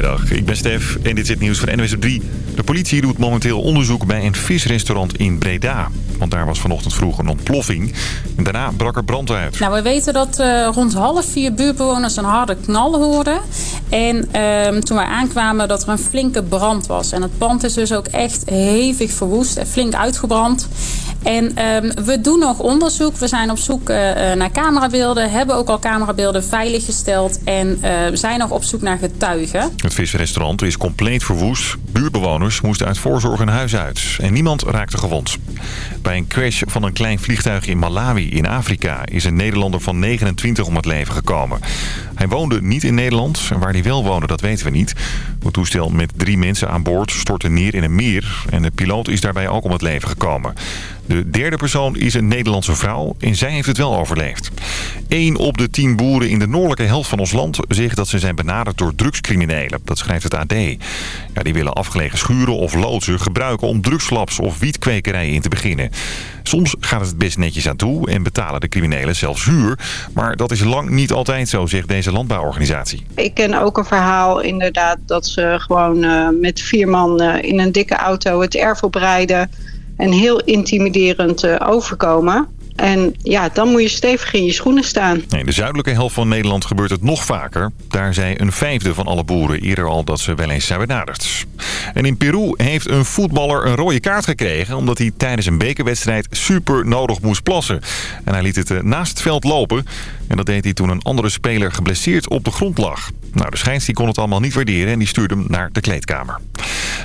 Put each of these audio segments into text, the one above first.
Goedemiddag, ik ben Stef en dit is het nieuws van NWS 3. De politie doet momenteel onderzoek bij een visrestaurant in Breda. Want daar was vanochtend vroeg een ontploffing. En daarna brak er brand uit. Nou, we weten dat uh, rond half vier buurtbewoners een harde knal hoorden. En uh, toen wij aankwamen dat er een flinke brand was. En het pand is dus ook echt hevig verwoest en flink uitgebrand. En uh, we doen nog onderzoek. We zijn op zoek uh, naar camerabeelden. Hebben ook al camerabeelden veiliggesteld. En zijn nog op zoek naar getuigen. Het visrestaurant is compleet verwoest. Buurtbewoners moesten uit voorzorg hun huis uit. En niemand raakte gewond. Bij een crash van een klein vliegtuig in Malawi in Afrika... is een Nederlander van 29 om het leven gekomen. Hij woonde niet in Nederland. En waar hij wel woonde, dat weten we niet. Het toestel met drie mensen aan boord stortte neer in een meer. En de piloot is daarbij ook om het leven gekomen. De derde persoon is een Nederlandse vrouw en zij heeft het wel overleefd. Eén op de tien boeren in de noordelijke helft van ons land zegt dat ze zijn benaderd door drugscriminelen. Dat schrijft het AD. Ja, die willen afgelegen schuren of loodsen gebruiken om drugslabs of wietkwekerij in te beginnen. Soms gaat het best netjes aan toe en betalen de criminelen zelfs huur. Maar dat is lang niet altijd zo, zegt deze landbouworganisatie. Ik ken ook een verhaal inderdaad dat ze gewoon uh, met vier man uh, in een dikke auto het erf oprijden en heel intimiderend uh, overkomen. En ja, dan moet je stevig in je schoenen staan. In de zuidelijke helft van Nederland gebeurt het nog vaker. Daar zei een vijfde van alle boeren eerder al dat ze wel eens zijn benaderd. En in Peru heeft een voetballer een rode kaart gekregen... omdat hij tijdens een bekerwedstrijd super nodig moest plassen. En hij liet het naast het veld lopen. En dat deed hij toen een andere speler geblesseerd op de grond lag. Nou, de schijns die kon het allemaal niet waarderen en die stuurde hem naar de kleedkamer.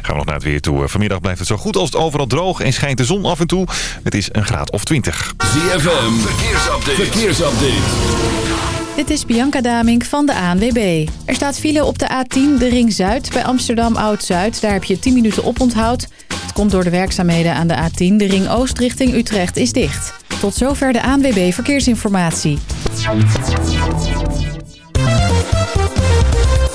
Gaan we nog naar het weer toe. Vanmiddag blijft het zo goed als het overal droog en schijnt de zon af en toe. Het is een graad of 20. ZFM, verkeersupdate. verkeersupdate. Dit is Bianca Damink van de ANWB. Er staat file op de A10, de Ring Zuid, bij Amsterdam Oud-Zuid. Daar heb je 10 minuten oponthoud. Het komt door de werkzaamheden aan de A10. De Ring Oost richting Utrecht is dicht. Tot zover de ANWB Verkeersinformatie.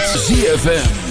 ZFM.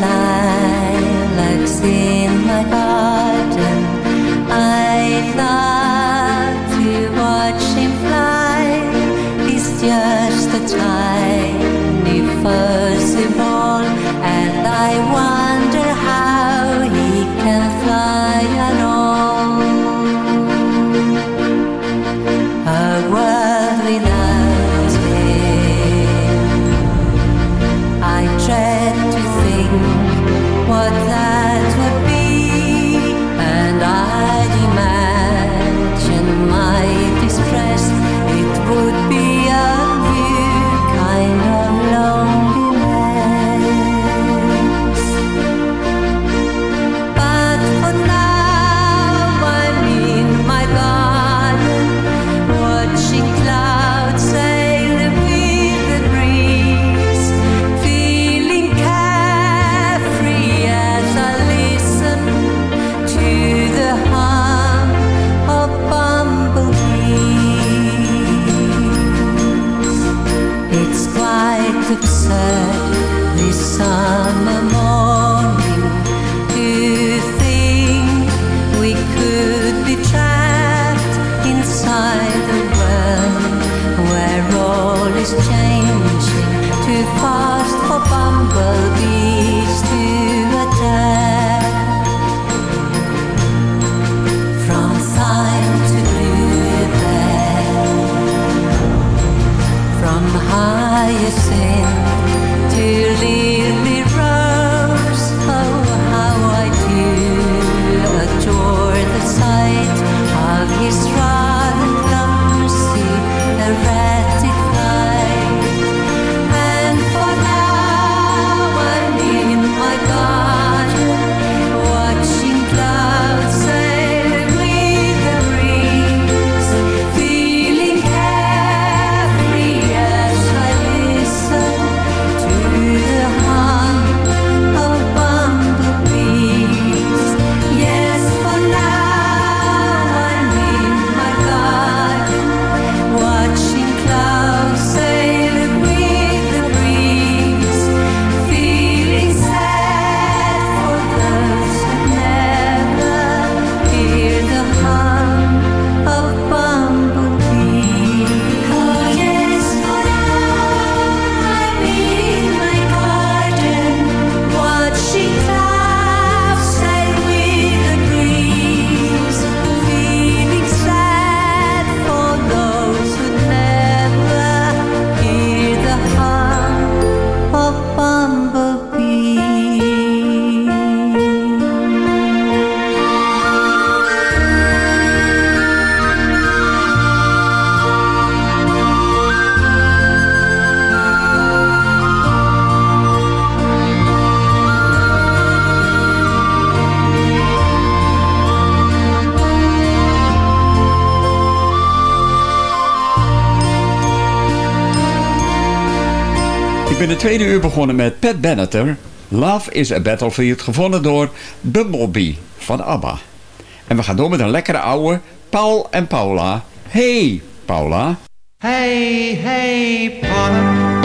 나. tweede uur begonnen met Pat Benatar. Love is a Battlefield, gevonden door Bumblebee van ABBA. En we gaan door met een lekkere ouwe Paul en Paula. Hey Paula. Hey, hey Paula.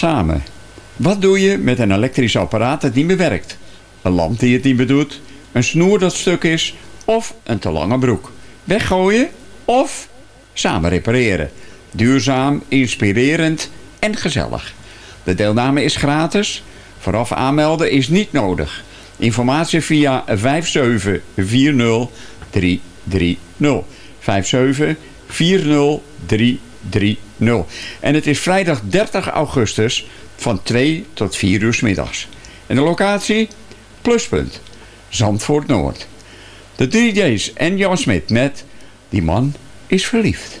Samen. Wat doe je met een elektrisch apparaat dat niet meer werkt? Een lamp die het niet meer doet? Een snoer dat stuk is? Of een te lange broek? Weggooien? Of samen repareren? Duurzaam, inspirerend en gezellig. De deelname is gratis. Vooraf aanmelden is niet nodig. Informatie via 5740330. 5740330. En het is vrijdag 30 augustus van 2 tot 4 uur middags. En de locatie? Pluspunt. Zandvoort Noord. De DJ's en Jan Smit met Die man is verliefd.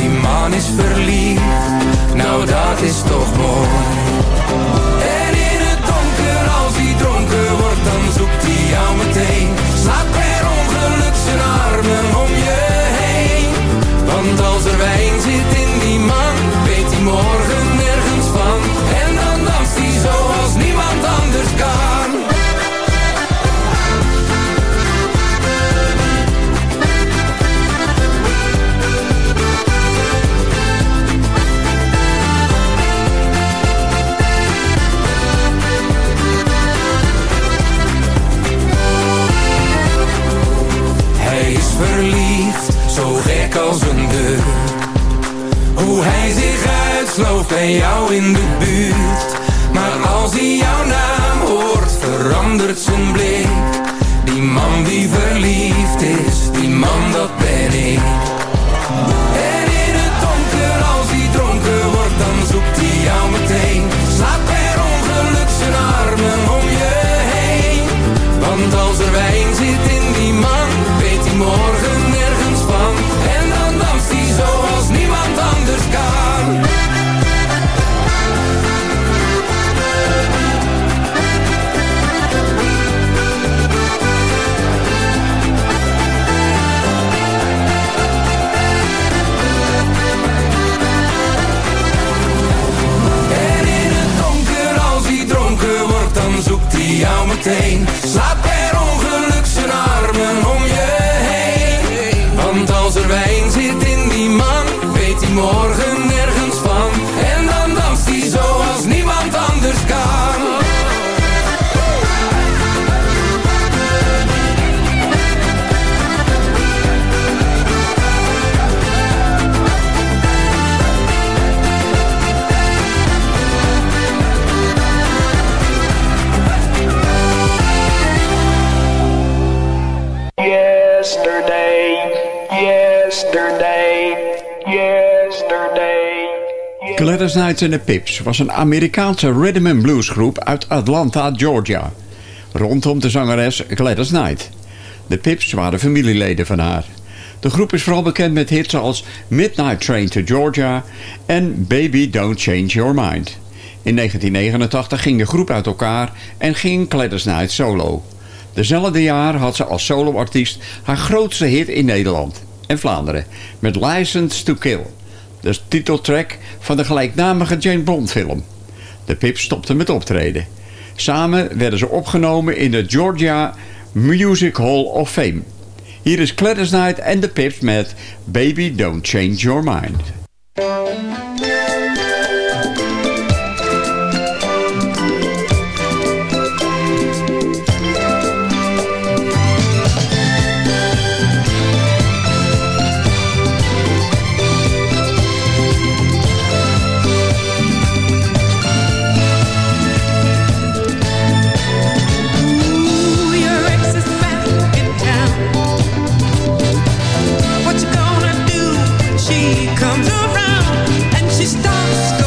Die man is verliefd, nou dat is toch mooi. En in het donker, als hij dronken wordt, dan zoekt hij jou meteen. Slaat per ongeluk zijn armen om je heen. Want als er wijn zit in die man, weet hij morgen Hoe hij zich uitslooft bij jou in de buurt. Maar als hij jouw naam hoort, verandert zijn blik. Die man die verliefd is, die man dat ben ik. Hij jou meteen. Slaat Gladys Knight and the Pips was een Amerikaanse rhythm and blues groep uit Atlanta, Georgia. Rondom de zangeres Gladys Knight. De Pips waren familieleden van haar. De groep is vooral bekend met hits als Midnight Train to Georgia en Baby Don't Change Your Mind. In 1989 ging de groep uit elkaar en ging Gladys Knight solo. Dezelfde jaar had ze als soloartiest haar grootste hit in Nederland en Vlaanderen met License to Kill, de titeltrack van de gelijknamige Jane Bond film. De Pips stopten met optreden. Samen werden ze opgenomen in de Georgia Music Hall of Fame. Hier is Gladys en de Pips met Baby Don't Change Your Mind. she comes around and she stops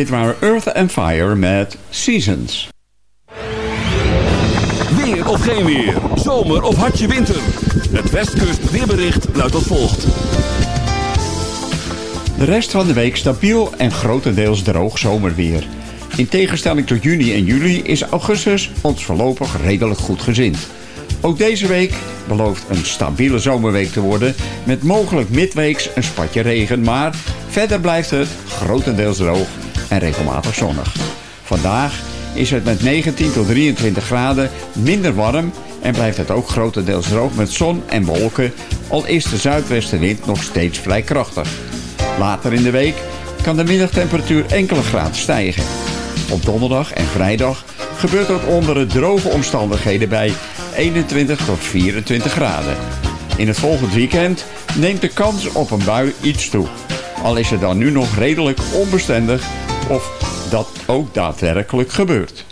Dit waren Earth and Fire met Seasons. Weer of geen weer. Zomer of hartje winter. Het Westkust weerbericht luidt als volgt. De rest van de week stabiel en grotendeels droog zomerweer. In tegenstelling tot juni en juli is augustus ons voorlopig redelijk goed gezind. Ook deze week belooft een stabiele zomerweek te worden... met mogelijk midweeks een spatje regen... maar verder blijft het grotendeels droog en regelmatig zonnig. Vandaag is het met 19 tot 23 graden minder warm... en blijft het ook grotendeels droog met zon en wolken... al is de zuidwestenwind nog steeds vrij krachtig. Later in de week kan de middagtemperatuur enkele graden stijgen. Op donderdag en vrijdag gebeurt dat onder de droge omstandigheden bij 21 tot 24 graden. In het volgend weekend neemt de kans op een bui iets toe. Al is het dan nu nog redelijk onbestendig of dat ook daadwerkelijk gebeurt.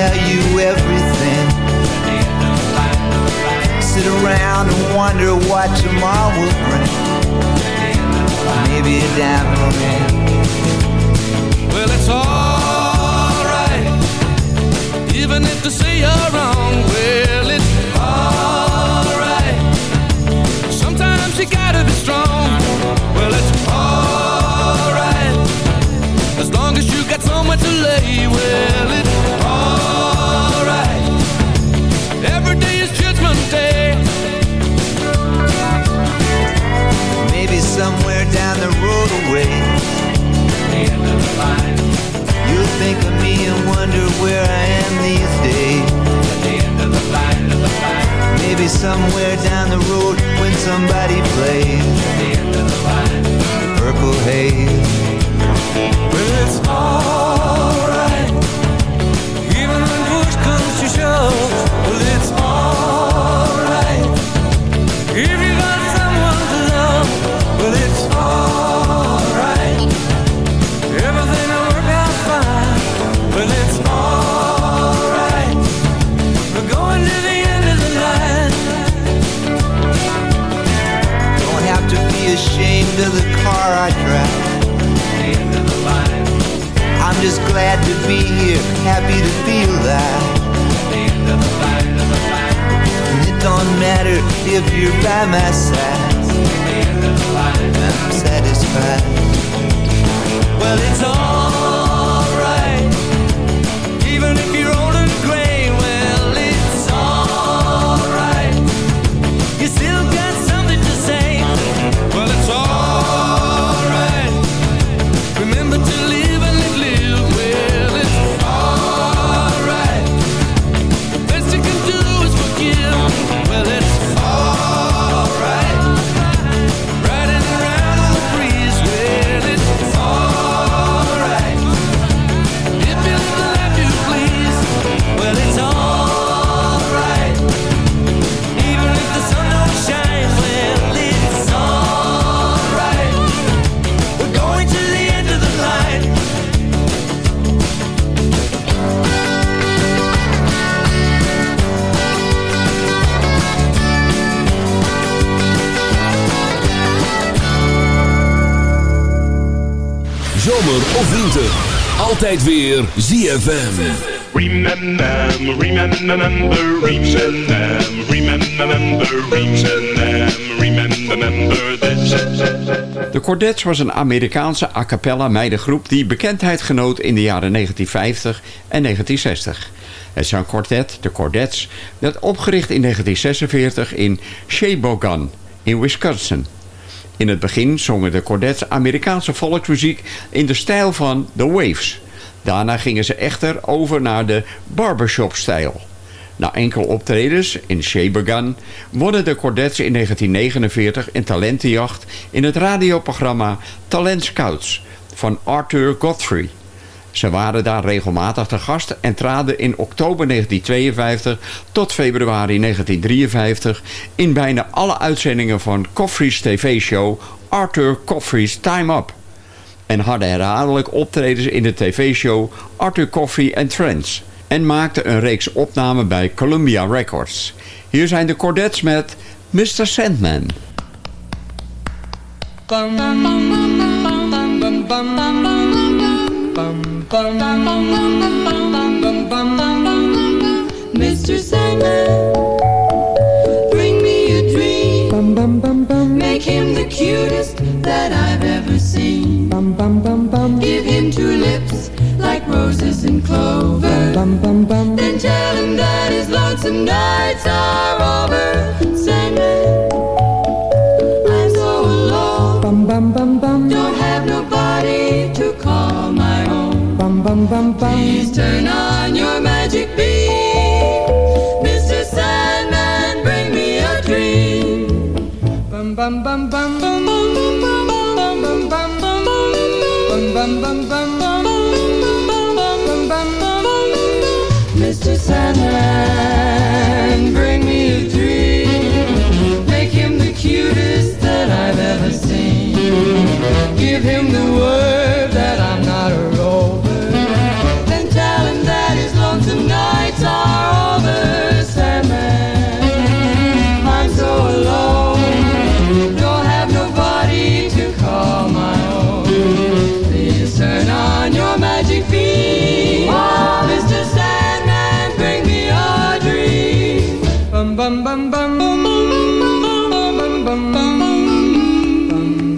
tell you everything. Sit around and wonder what tomorrow will bring. Maybe a diamond ring. Well, it's alright, even if they say you're wrong. Well, it's alright. Sometimes you gotta be strong. Well, it's alright, as long as you got somewhere to lay. Well, it's think of me and wonder where I am these days. Maybe somewhere down the road when somebody plays The. Purple Haze. Well, it's alright. Even when push comes to shove, just glad to be here, happy to feel that. It don't matter if you're by my side. Altijd weer ZFM. Remember, remember, remember, remember, remember, remember this. De Cordettes was een Amerikaanse a cappella meidengroep die bekendheid genoot in de jaren 1950 en 1960. Het zangkwartet, de Cordettes, werd opgericht in 1946 in Sheboygan in Wisconsin. In het begin zongen de Cordettes Amerikaanse volksmuziek in de stijl van The Waves. Daarna gingen ze echter over naar de barbershop-stijl. Na enkele optredens in Sheboygan wonnen de Cordettes in 1949 een talentenjacht in het radioprogramma Talent Scouts van Arthur Godfrey. Ze waren daar regelmatig te gast en traden in oktober 1952 tot februari 1953 in bijna alle uitzendingen van Coffrey's tv-show Arthur Coffrey's Time Up. En hadden herhaaldelijk optredens in de tv-show Arthur Coffrey and Trends. En maakten een reeks opnamen bij Columbia Records. Hier zijn de Cordettes met Mr. Sandman. bum bum seen. Give him two lips like roses and clover. Bum bum bum. Then tell him that his lonesome nights are over. Sandman, I'm so alone. Don't have nobody to call my own. Please turn on your magic beam. Mr. Sandman, bring me a dream. Bum bum bum bum bum bum bum bum bum bum bum Mr. Sandman, bring me a dream. Make him the cutest that I've ever seen. Give him the word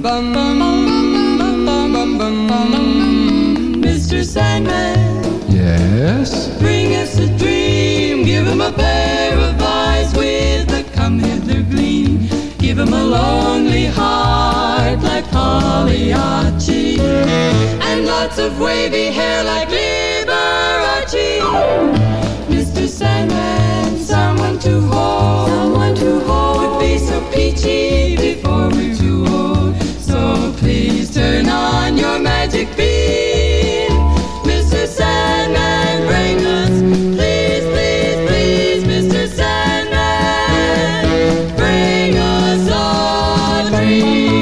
bum bum bum bum bum bum bum. Mr. Sandman. Yes. Bring us a dream. Give him a pair of eyes with a come hither gleam. Give him a lonely heart like Pagliacci, and lots of wavy hair like Liberace. Mr. Sandman, someone to hold, someone to hold would be so peachy. On your magic beam, Mr. Sandman, bring us, please, please, please, Mr. Sandman, bring us a dream.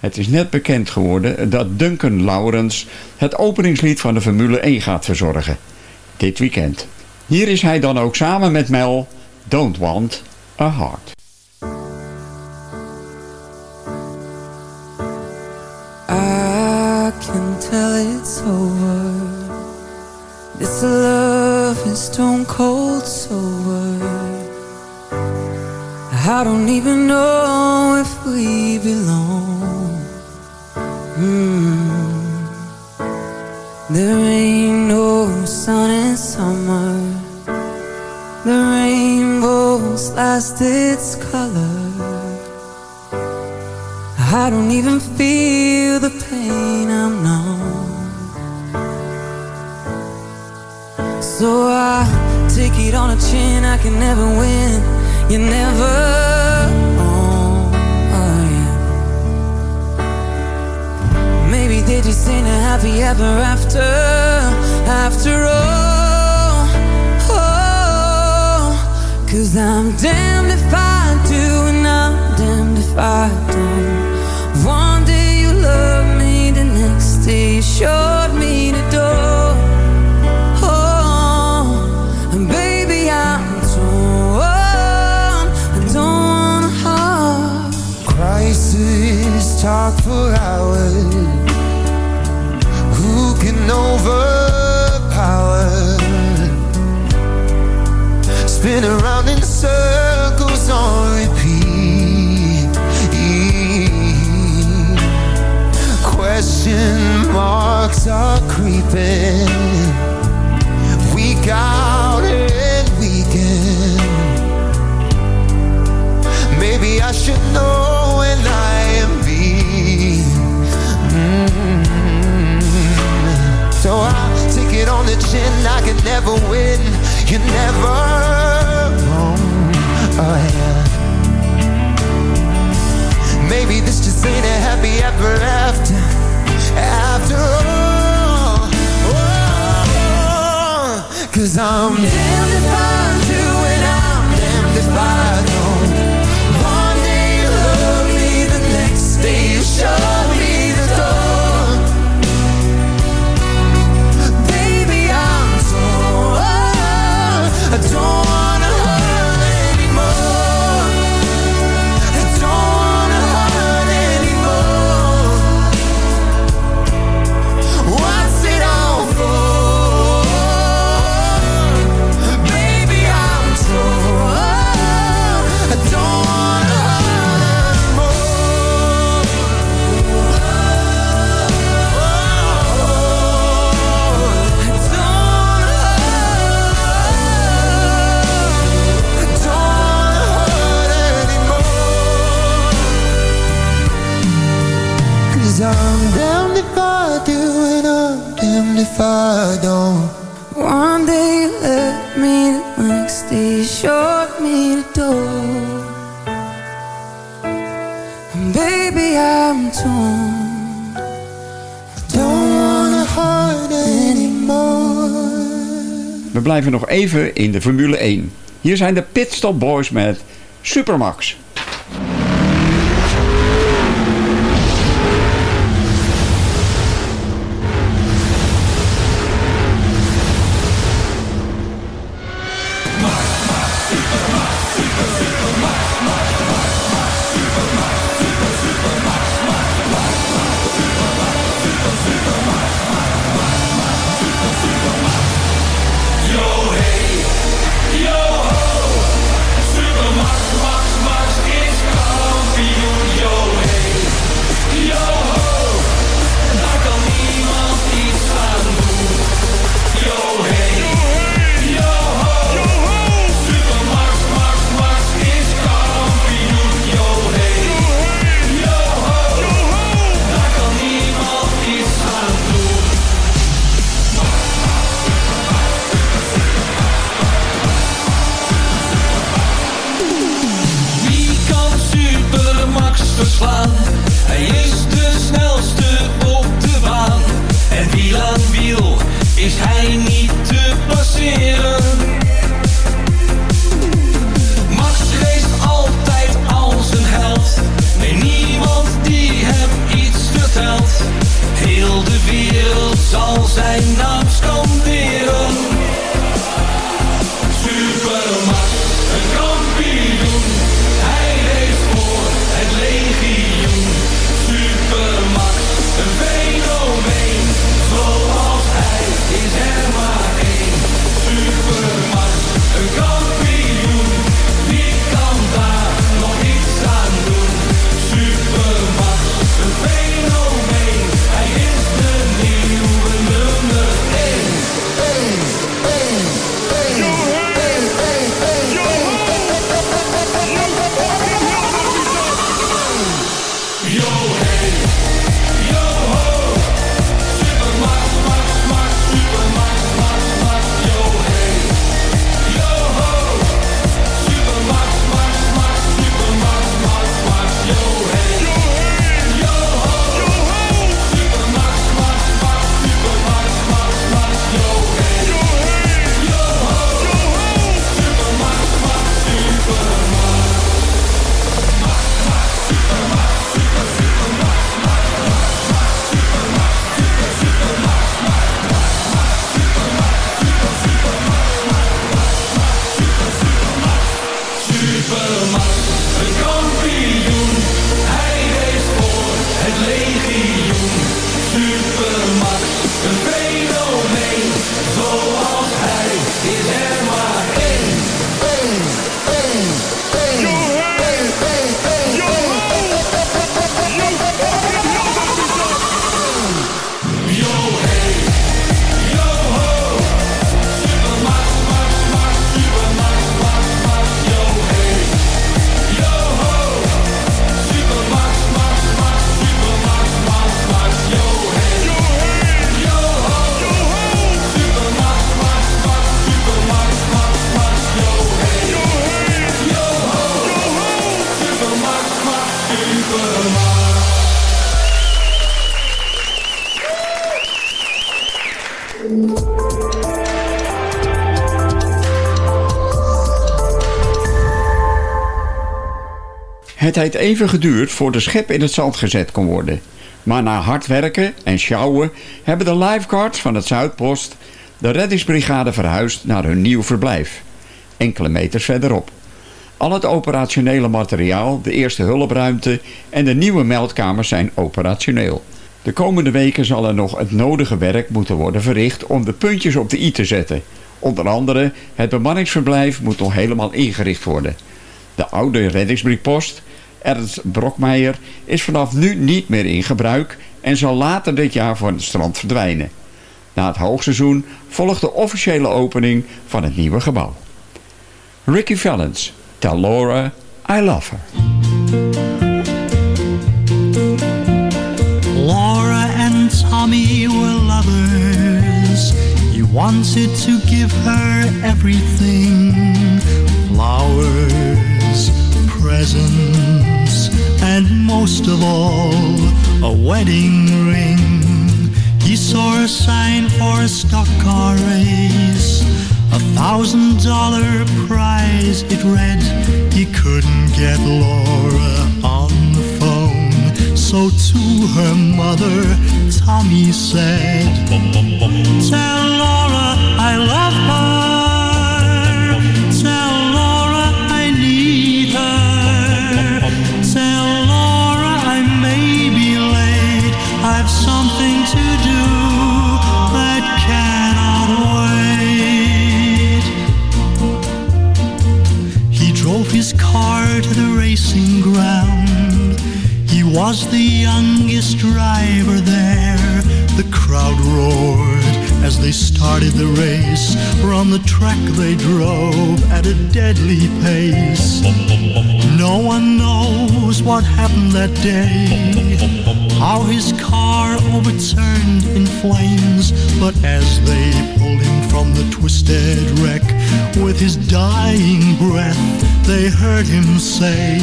Het is net bekend geworden dat Duncan Lawrence het openingslied van de Formule 1 gaat verzorgen. Dit weekend. Hier is hij dan ook samen met Mel, Don't Want a Heart. I don't even know if we belong. Hmm. There ain't no sun in summer. The rainbow's lost its color. I don't even feel the pain I'm numb. So I take it on a chin, I can never win. You never They just ain't a happy ever after. After all, oh, cause I'm damned if I do, and I'm damned if I don't. One day you love me, the next day you showed me the door. Oh, and baby, I'm torn. I don't harm. Crisis talk for hours. Spin around in circles on repeat. Question marks are creeping. Week out the chin, I can never win. You're never wrong. Oh yeah. Maybe this just ain't a happy ever after. After all. Oh, Cause I'm damned nog even in de Formule 1. Hier zijn de Pitstop Boys met Supermax. Het heeft even geduurd voor de schep in het zand gezet kon worden. Maar na hard werken en sjouwen hebben de lifeguards van het Zuidpost de reddingsbrigade verhuisd naar hun nieuw verblijf. Enkele meters verderop. Al het operationele materiaal, de eerste hulpruimte en de nieuwe meldkamers zijn operationeel. De komende weken zal er nog het nodige werk moeten worden verricht om de puntjes op de i te zetten. Onder andere het bemanningsverblijf moet nog helemaal ingericht worden. De oude reddingsbrigpost, Ernst Brokmeijer, is vanaf nu niet meer in gebruik en zal later dit jaar van het strand verdwijnen. Na het hoogseizoen volgt de officiële opening van het nieuwe gebouw. Ricky Valens, Tell Laura I Love Her. Laura and Tommy were lovers. He wanted to give her everything flowers, presents, and most of all, a wedding ring. He saw a sign for a stock car race. A thousand dollar prize, it read. He couldn't get Laura on the phone. So to her mother, Tommy said, Tell Laura I love her. Was the youngest driver there. The crowd roared as they started the race. From the track they drove at a deadly pace. No one knows what happened that day. How his car overturned in flames. But as they pulled him from the twisted wreck, with his dying breath, they heard him say,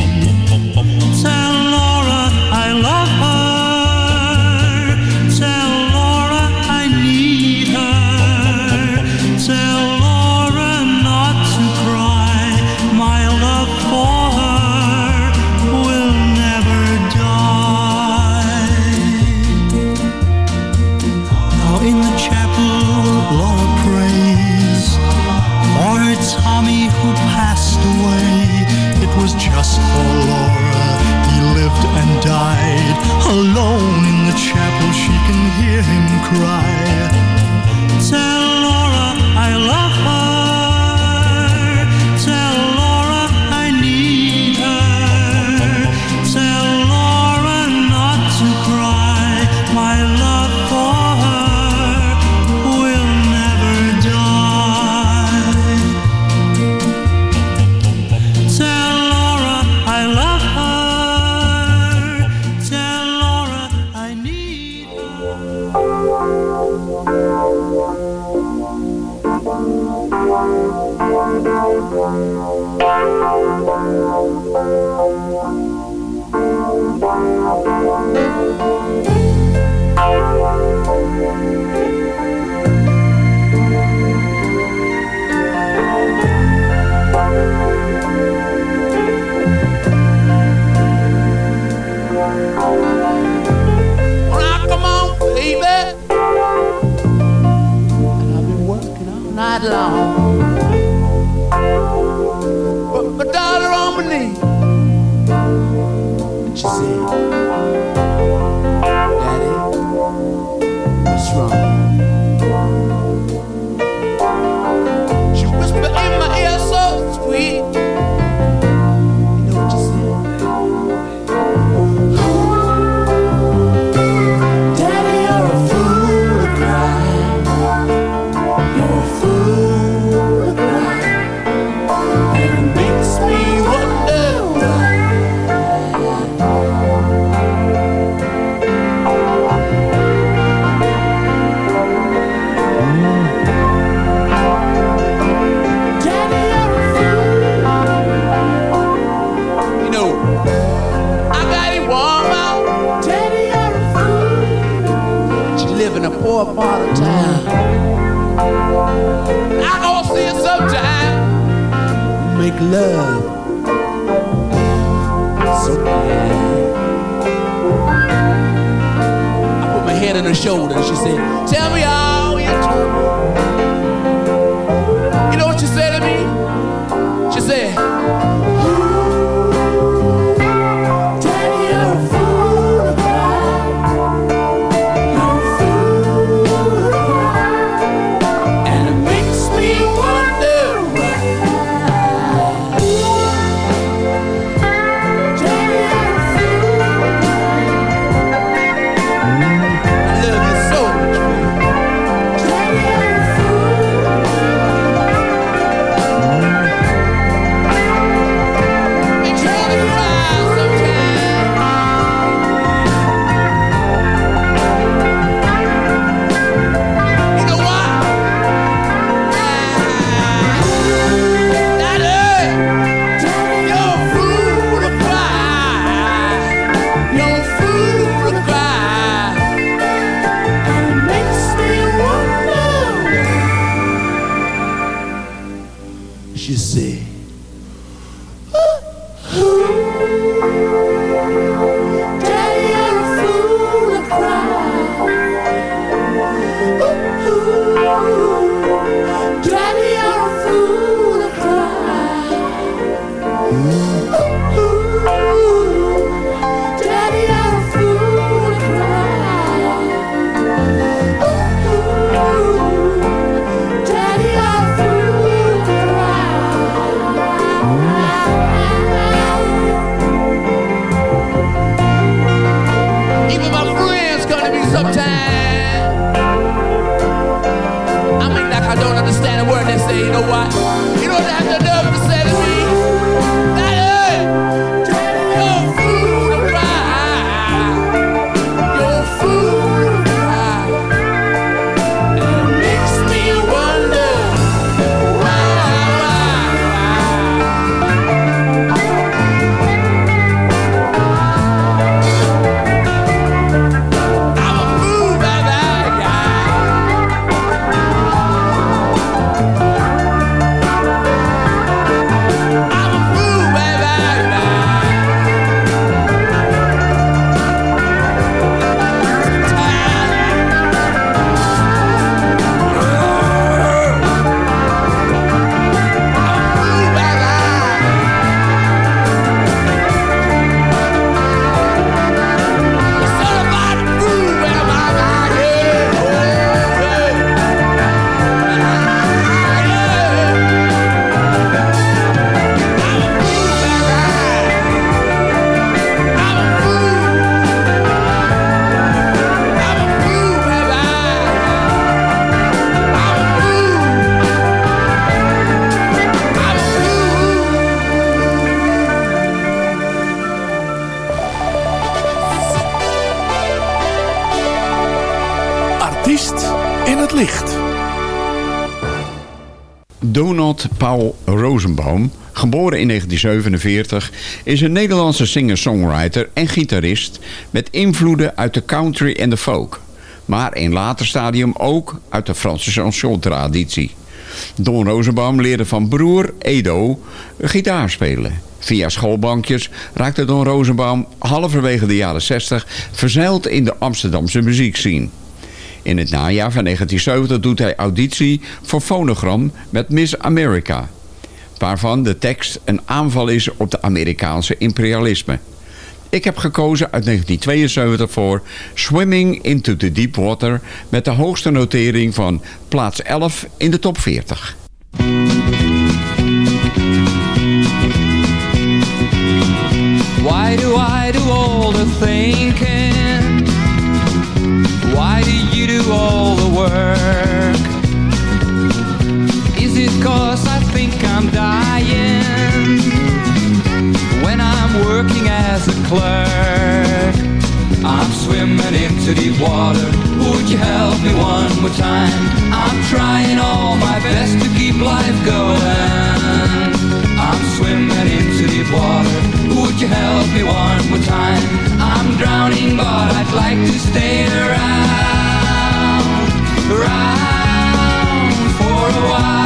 cry. live in a poor part of town. I gonna see you sometime. Make love so bad. I put my head on her shoulder and she said, Tell me all. 1947 is een Nederlandse singer-songwriter en gitarist met invloeden uit de country en de folk. Maar in later stadium ook uit de Franse chanson-traditie. Don Rosenbaum leerde van broer Edo gitaar spelen. Via schoolbankjes raakte Don Rosenbaum halverwege de jaren 60 verzeild in de Amsterdamse muziekscene. In het najaar van 1970 doet hij auditie voor Phonogram met Miss America waarvan de tekst een aanval is op de Amerikaanse imperialisme. Ik heb gekozen uit 1972 voor Swimming into the Deep Water... met de hoogste notering van plaats 11 in de top 40. Why do I do all the thinking? Why do you do all the work? Is it cause I think I'm dying when I'm working as a clerk? I'm swimming into deep water. Would you help me one more time? I'm trying all my best to keep life going. I'm swimming into deep water. Would you help me one more time? I'm drowning, but I'd like to stay around, around for a while.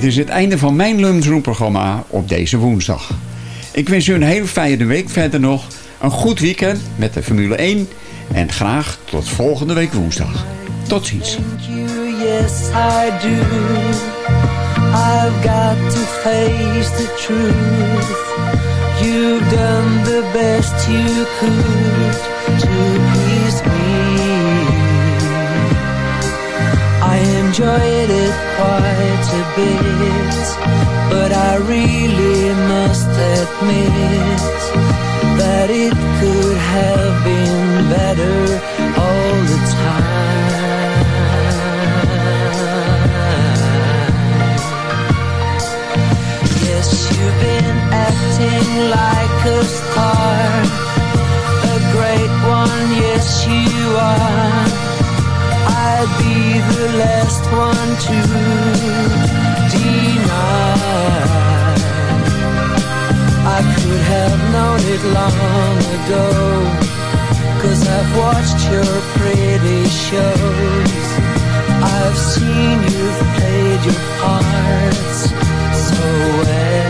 Dit is het einde van mijn lunchroomprogramma op deze woensdag. Ik wens u een hele fijne week verder nog. Een goed weekend met de Formule 1. En graag tot volgende week woensdag. Tot ziens. Enjoyed it quite a bit, but I really must admit that it could have been better all the time. Yes, you've been acting like a star, a great one, yes you are. I'd be the last one to deny. I could have known it long ago, cause I've watched your pretty shows. I've seen you've played your parts so well.